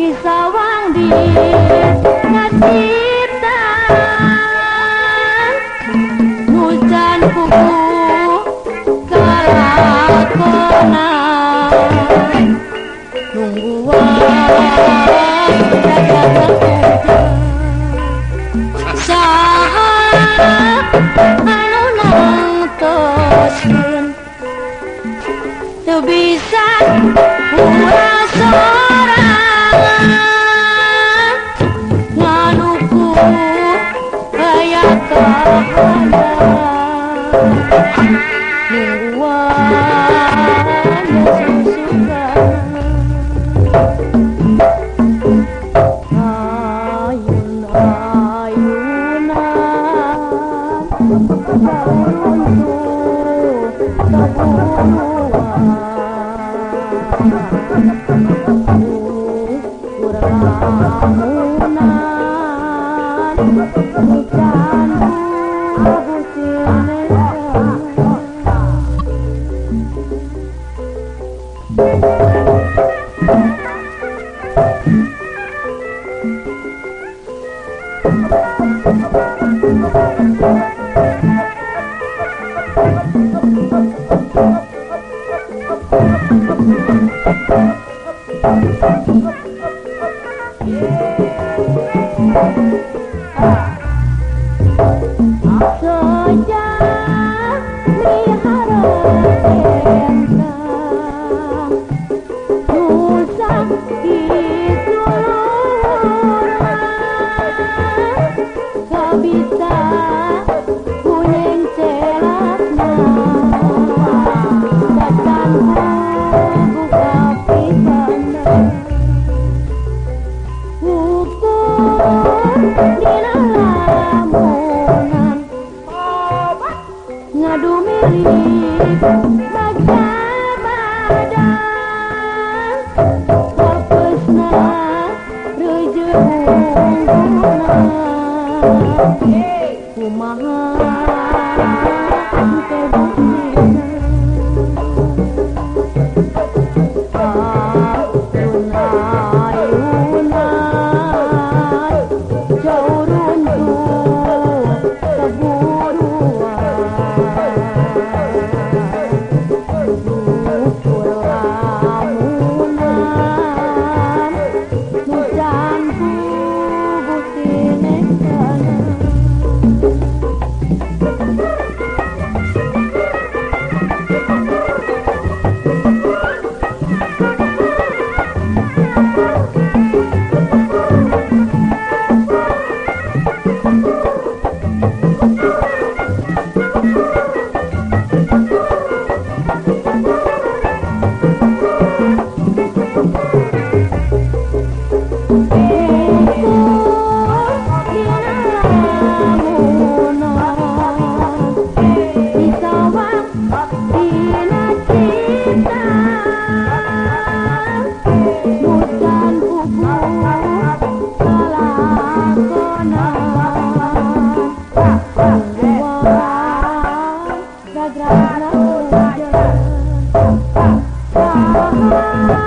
bisa wang di ngacita hujan kuku karakona nunggu wang jajan thank bisa Mona, Mona. habita Bye.